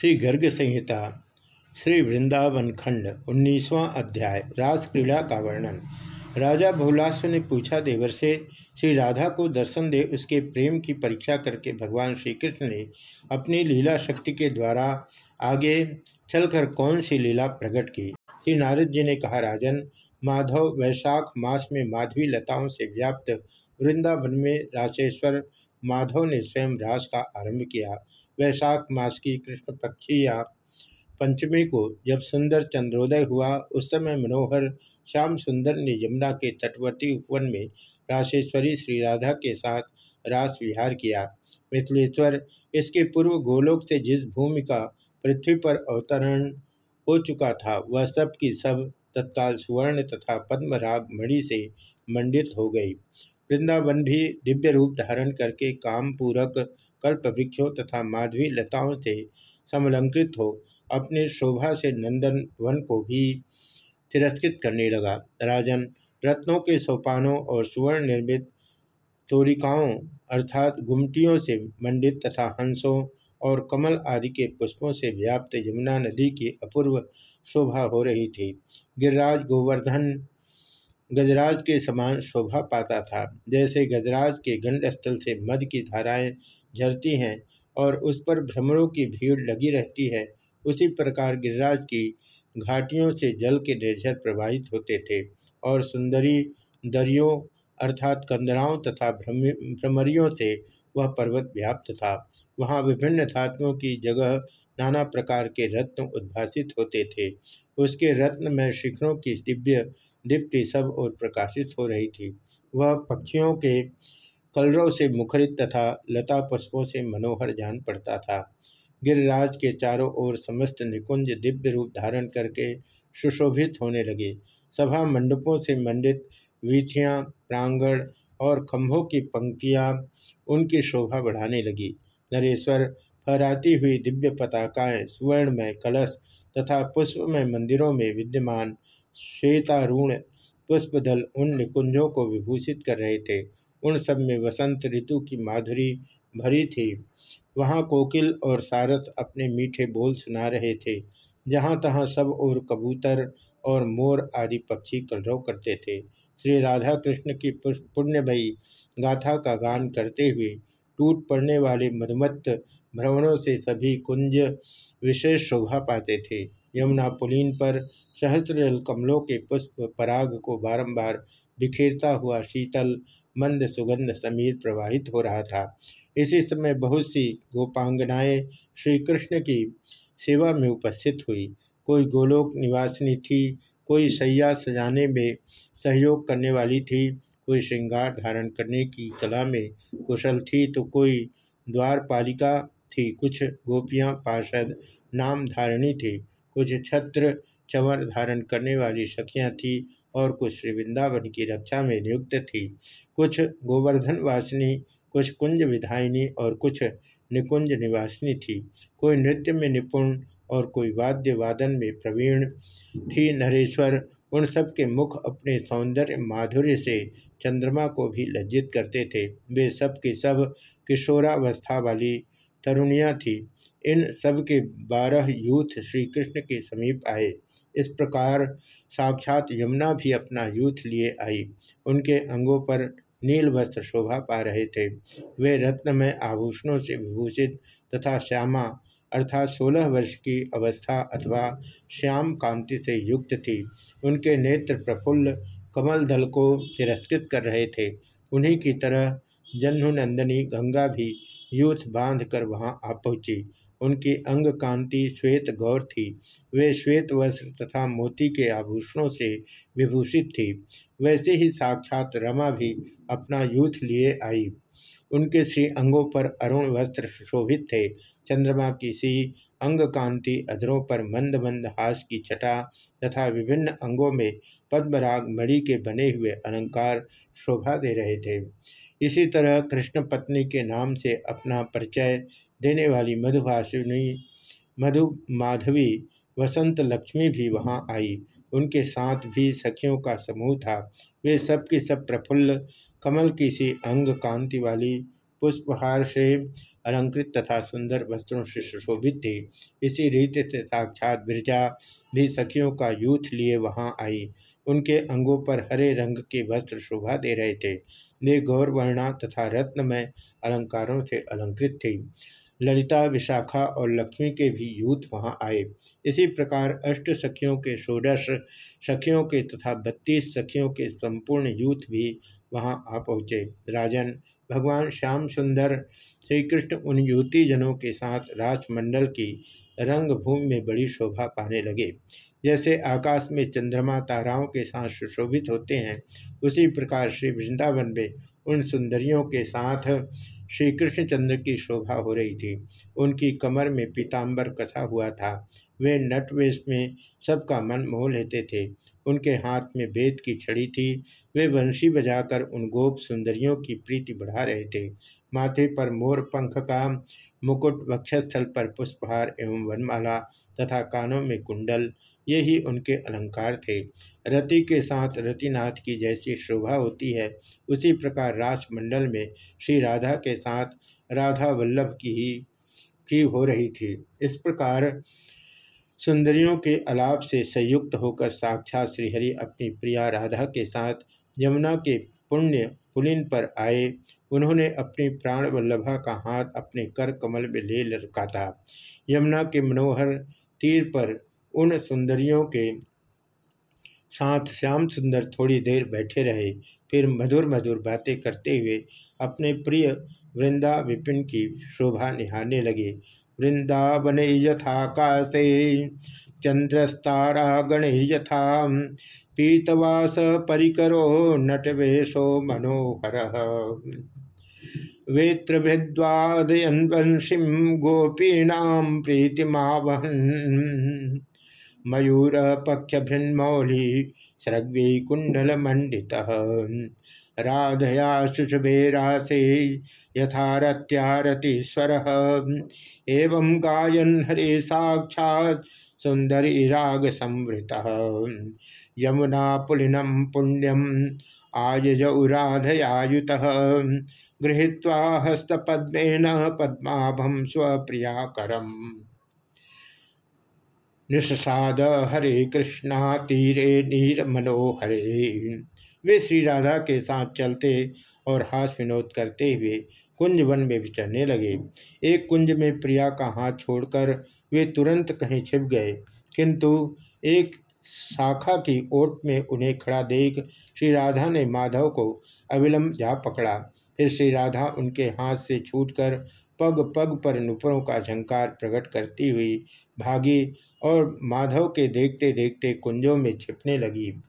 श्री गर्ग संहिता श्री वृंदावन खंड उन्नीसवां अध्याय रास क्रीड़ा का वर्णन। राजा बहुलाश्व ने पूछा देवर से, श्री राधा को दर्शन दे, उसके प्रेम की परीक्षा करके भगवान श्री कृष्ण ने अपनी लीला शक्ति के द्वारा आगे चलकर कौन सी लीला प्रकट की? श्री नारद जी ने कहा, राजन, माधव, वैशाख मास में माधवी लताओं से व्याप्त वृंदावन में राशेश्वर माधव ने स्वयं रास का आरंभ किया। वैशाख मास की कृष्ण पक्षी या पंचमी को जब सुंदर चंद्रोदय हुआ, उस समय मनोहर, श्याम सुंदर ने यमुना के तटवर्ती उपवन में राशेश्वरी श्री राधा के साथ रास विहार किया। मिथिलेश्वर, इसके पूर्व गोलोक से जिस भूमि का पृथ्वी पर अवतरण हो चुका था, वह सब की सब तत्काल सुवर्ण तथा पद्मराग मणि से मंडित हो गई। वृंदावन भी दिव्य रूप धारण करके काम पूरक कल्प वृक्षों तथा माधवी लताओं से समलंकृत हो, अपनी शोभा से नंदन वन को भी तिरस्कृत करने लगा। राजन, रत्नों के सोपानों और सुवर्ण निर्मित तोरिकाओं अर्थात गुमटियों से मंडित तथा हंसों और कमल आदि के पुष्पों से व्याप्त यमुना नदी की अपूर्व शोभा हो रही थी। गिरिराज गोवर्धन गजराज के समान शोभा पाता था। जैसे गजराज के गंडस्थल से मध की धाराएँ झरती हैं और उस पर भ्रमरों की भीड़ लगी रहती है। उसी प्रकार गिरिराज की घाटियों से जल के निर्झर प्रवाहित होते थे और सुंदरी दरियों अर्थात कंदराओं तथा भ्रमरियों से वह पर्वत व्याप्त था। वहाँ विभिन्न धातुओं की जगह नाना प्रकार के रत्न उद्भासित होते थे। उसके रत्न में शिखरों की दिव्य, दीप्ति सब और प्रकाशित हो रही थी। वह पक्षियों के कलरव से मुखरित तथा लता पुष्पों से मनोहर जान पड़ता था। गिरिराज के चारों ओर समस्त निकुंज दिव्य रूप धारण करके सुशोभित होने लगे। सभा मंडपों से मंडित वीथियाँ, प्रांगण और खम्भों की पंक्तियाँ उनकी शोभा बढ़ाने लगी। नरेश्वर फहराती हुई दिव्य पताकाएँ, सुवर्णमय कलश तथा पुष्पमय मंदिरों में विद्यमान श्वेतारूण पुष्पदल उन निकुंजों को विभूषित कर रहे थे। उन सब में वसंत ऋतु की माधुरी भरी थी। वहाँ कोकिल और सारस अपने मीठे बोल सुना रहे थे। जहाँ तहाँ सब और कबूतर और मोर आदि पक्षी कलरव करते थे। श्री राधा कृष्ण की पुण्यमयी गाथा का गान करते हुए टूट पड़ने वाले मधुमत्त भ्रमणों से सभी कुंज विशेष शोभा पाते थे। यमुना पुलीन पर सहस्त्र कमलों के पुष्प पराग को बारंबार बिखेरता हुआ शीतल मंद सुगंध समीर प्रवाहित हो रहा था। इसी समय बहुत सी गोपांगनाएँ श्री कृष्ण की सेवा में उपस्थित हुई। कोई गोलोक निवासिनी थी, कोई सैया सजाने में सहयोग करने वाली थी, कोई श्रृंगार धारण करने की कला में कुशल थी तो कोई द्वारपालिका थी, कुछ गोपियाँ पार्षद नाम धारणी थी, कुछ छत्र चंवर धारण करने वाली सखियाँ थी और कुछ श्री वृंदावन की रक्षा में नियुक्त थी। कुछ गोवर्धन वासिनी कुछ कुंज विधायिनी और कुछ निकुंज निवासिनी थी। कोई नृत्य में निपुण और कोई वाद्य वादन में प्रवीण थी नरेश्वर। उन सब के मुख अपने सौंदर्य माधुर्य से चंद्रमा को भी लज्जित करते थे। वे सब के सब किशोरावस्था वाली तरुणियाँ थी। इन सब के बारह यूथ श्री कृष्ण के समीप आए। इस प्रकार साक्षात यमुना भी अपना यूथ लिए आई। उनके अंगों पर नील वस्त्र शोभा पा रहे थे। वे रत्नमय आभूषणों से विभूषित तथा श्यामा अर्थात सोलह वर्ष की अवस्था अथवा श्याम कांति से युक्त थी। उनके नेत्र प्रफुल्ल कमल दल को तिरस्कृत कर रहे थे। उन्हीं की तरह जन्हुनंदनी गंगा भी यूथ बाँध कर वहाँ आ पहुँची। उनकी अंग कांति, श्वेत गौर थी। वे श्वेत वस्त्र तथा मोती के आभूषणों से विभूषित थी। वैसे ही साक्षात रमा भी अपना यूथ लिए आई। उनके श्री अंगों पर अरुण वस्त्र शोभित थे। चंद्रमा की सी अंग कांति, अधरों पर मंद मंद हास की छटा तथा विभिन्न अंगों में पद्मराग मणि के बने हुए अलंकार शोभा दे रहे थे। इसी तरह कृष्ण पत्नी के नाम से अपना परिचय देने वाली मधुभाषिणी मधु माधवी वसंत लक्ष्मी भी वहाँ आई। उनके साथ भी सखियों का समूह था। वे सब की सब प्रफुल्ल, कमल की सी अंग कांति वाली, पुष्पहार से अलंकृत तथा सुंदर वस्त्रों से सुशोभित थी। इसी रीति से साक्षात बिरजा भी सखियों का यूथ लिए वहाँ आई। उनके अंगों पर हरे रंग के वस्त्र शोभा दे रहे थे। वे गौरवर्णा तथा रत्नमय अलंकारों से अलंकृत थी। ललिता, विशाखा और लक्ष्मी के भी यूथ वहाँ आए। इसी प्रकार अष्ट सखियों के षोडश सखियों के तथा बत्तीस सखियों के संपूर्ण यूथ भी वहाँ आ पहुँचे। राजन, भगवान श्याम सुंदर श्री कृष्ण उन युवती जनों के साथ राजमंडल की रंगभूमि में बड़ी शोभा पाने लगे। जैसे आकाश में चंद्रमा ताराओं के साथ सुशोभित होते हैं, उसी प्रकार श्री वृंदावन में उन सुंदरियों के साथ श्री कृष्णचंद्र की शोभा हो रही थी। उनकी कमर में पीताम्बर कसा हुआ था, वे नटवेश में सबका मन मोह लेते थे। उनके हाथ में बेत की छड़ी थी। वे वंशी बजाकर उन गोप सुंदरियों की प्रीति बढ़ा रहे थे। माथे पर मोर पंख का मुकुट वक्षस्थल पर पुष्पहार एवं वनमाला तथा कानों में कुंडल, ये ही उनके अलंकार थे। रति के साथ रतिनाथ की जैसी शोभा होती है, उसी प्रकार राजमंडल में श्री राधा के साथ राधा वल्लभ की ही, की हो रही थी। इस प्रकार सुंदरियों के अलाप से संयुक्त होकर साक्षात श्रीहरि अपनी प्रिया राधा के साथ यमुना के पुण्य पुलिन पर आए। उन्होंने अपनी प्राण वल्लभा का हाथ अपने कर कमल में ले था यमुना के मनोहर तीर पर उन सुंदरियों के साथ श्याम सुंदर थोड़ी देर बैठे रहे। फिर मधुर मधुर बातें करते हुए अपने प्रिय वृंदा विपिन की शोभा निहारने लगे। वृंदावन यथाकाशे चंद्रस्तारा गण यथा पीतवास परिकरो नटवेशो मनोहर। वेत्रभिद्वादयन वंशीम गोपीणाम प्रीतिमावहन। मयूर पक्षभृन्मौली सृग्वी कुंडल मंडित राधया शुशुभेरासे यथारत्यारतीश्वर। एवं गायन हरे साक्षात् सुंदरी राग संवृत यमुना पुलिनम पुण्यम आयजौ राधयायुत गृहीत्वा हस्तपद्मेन पद्माभम स्वप्रियाकरम। निषसाद हरे कृष्णा, तीरे नीर मनोहरे वे श्री राधा के साथ चलते और हास विनोद करते हुए कुंज वन में विचरने लगे। एक कुंज में प्रिया का हाथ छोड़कर वे तुरंत कहीं छिप गए। किंतु एक शाखा की ओट में उन्हें खड़ा देख श्री राधा ने माधव को अविलंब जा पकड़ा। फिर श्री राधा उनके हाथ से छूटकर पग पग पर नुपुरों का झंकार प्रकट करती हुई भागी और माधव के देखते देखते कुंजों में छिपने लगी।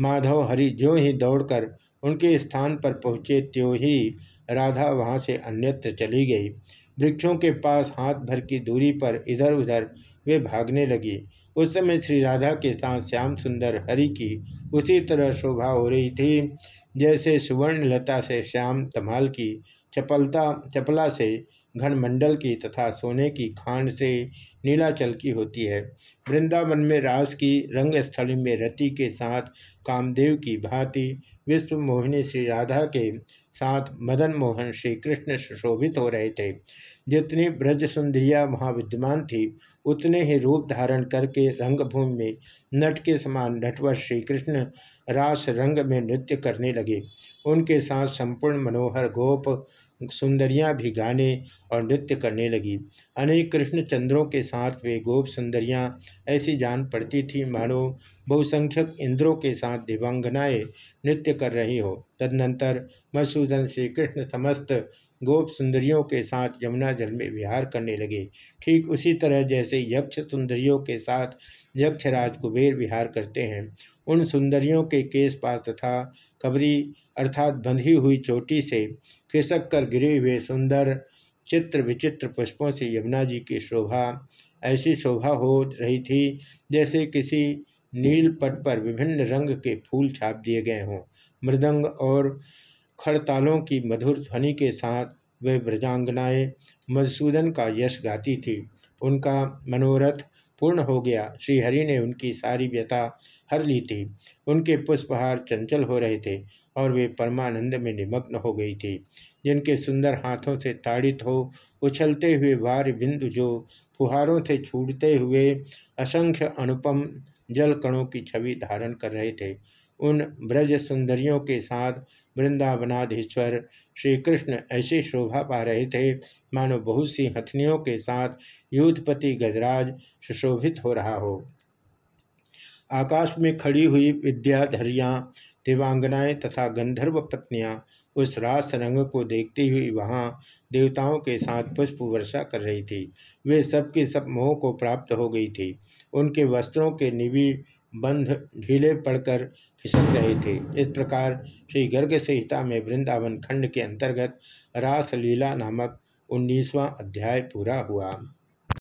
माधव हरि जो ही दौड़कर उनके स्थान पर पहुँचे, त्यों ही राधा वहाँ से अन्यत्र चली गई। वृक्षों के पास हाथ भर की दूरी पर इधर उधर वे भागने लगी। उस समय श्री राधा के साथ श्याम सुंदर हरि की उसी तरह शोभा हो रही थी, जैसे सुवर्ण लता से श्याम तमाल की, चपलता, चपला से घनमंडल की तथा सोने की खांड से नीलाचल की होती है। वृंदावन में रास की रंगस्थली में रति के साथ कामदेव की भांति विश्व मोहिनी श्री राधा के साथ मदन मोहन श्री कृष्ण सुशोभित हो रहे थे। जितनी ब्रज सुंदरिया वहाँ विद्यमान थी, उतने ही रूप धारण करके रंगभूमि में नट के समान नटवर श्री कृष्ण रास रंग में नृत्य करने लगे। उनके साथ संपूर्ण मनोहर गोप सुंदरियाँ भी गाने और नृत्य करने लगी। अनेक कृष्ण चंद्रों के साथ वे गोप सुंदरियाँ, ऐसी जान पड़ती थी मानो बहुसंख्यक इंद्रों के साथ दिवंगनाएँ नृत्य कर रही हो। तदनंतर मधुसूदन श्री कृष्ण समस्त गोप सुंदरियों के साथ यमुना जल में विहार करने लगे। ठीक उसी तरह जैसे यक्ष सुंदरियों के साथ यक्षराज कुबेर विहार करते हैं। उन सुंदरियों के केस पास तथा कबरी अर्थात बंधी हुई चोटी से खिसक कर गिरे हुए सुंदर चित्र विचित्र पुष्पों से यमुना जी की शोभा, ऐसी शोभा हो रही थी जैसे किसी नील पट पर विभिन्न रंग के फूल छाप दिए गए हों। मृदंग और खड़तालों की मधुर ध्वनि के साथ वे ब्रजांगनाएँ मधुसूदन का यश गाती थी। उनका मनोरथ पूर्ण हो गया। श्रीहरि ने उनकी सारी व्यथा हर ली थी। उनके पुष्पहार चंचल हो रहे थे। और वे परमानंद में निमग्न हो गई थी। जिनके सुंदर हाथों से ताड़ित हो, उछलते हुए वार बिंदु जो फुहारों से छूटते हुए असंख्य अनुपम जल कणों की छवि धारण कर रहे थे, उन ब्रज सुंदरियों के साथ वृंदावनाधीश्वर श्री कृष्ण ऐसी शोभा पा रहे थे, मानो बहुत सी हथनियों के साथ युद्धपति गजराज सुशोभित हो रहा हो। आकाश में खड़ी हुई विद्याधरियाँ दिवांगनाएँ तथा गंधर्व पत्नियाँ उस रास रंग को देखती हुई वहाँ देवताओं के साथ पुष्प वर्षा कर रही थी। वे सबके सब मोह को प्राप्त हो गई थी। उनके वस्त्रों के निवि बंध ढीले पड़कर खिसक रहे थे। इस प्रकार श्री गर्ग संहिता में वृंदावन खंड के अंतर्गत रासलीला नामक उन्नीसवां अध्याय पूरा हुआ।